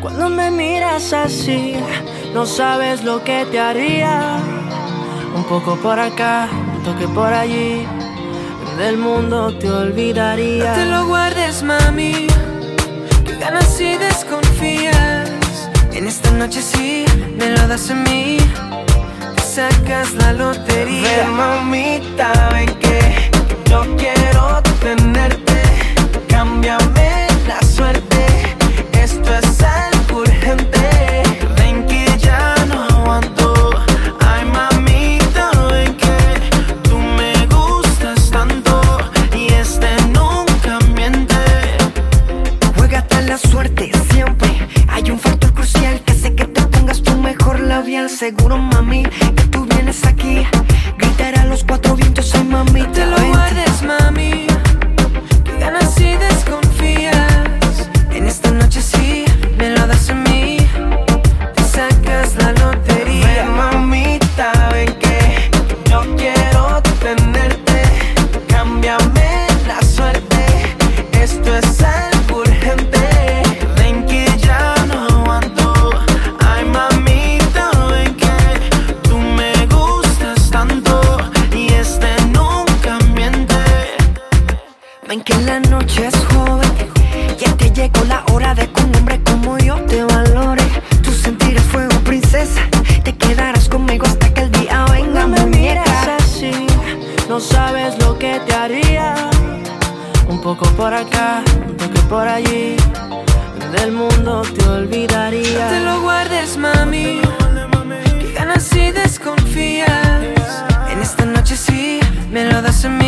Cuando me miras así, no sabes lo que te haría. Un poco por acá, un toque por allí. Del mundo te olvidaría. No te lo guardes, mami. Que ganas y desconfías. En esta noche sí, me lo das a mí. Te sacas la lotería. Ven, mamita, ven que La suerte siempre. Hay un factor crucial que hace que te pongas tu mejor labial. Seguro, mami, la noche es joven. Ya te llegó la hora de que un hombre como yo te valore. Tu sentir es fuego, princesa. Te quedarás conmigo hasta que el día venga, Cuando me miras así, no sabes lo que te haría. Un poco por acá, un toque por allí. Del mundo te olvidaría. No te lo guardes, mami. Que ganas y desconfías. En esta noche sí, me lo das a mí.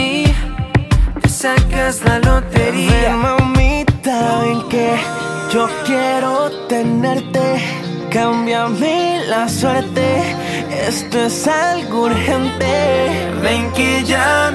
Sacas la lotería. Ven, mamita, ven que yo quiero tenerte. Cámbiame la suerte. Esto es algo urgente. Ven que ya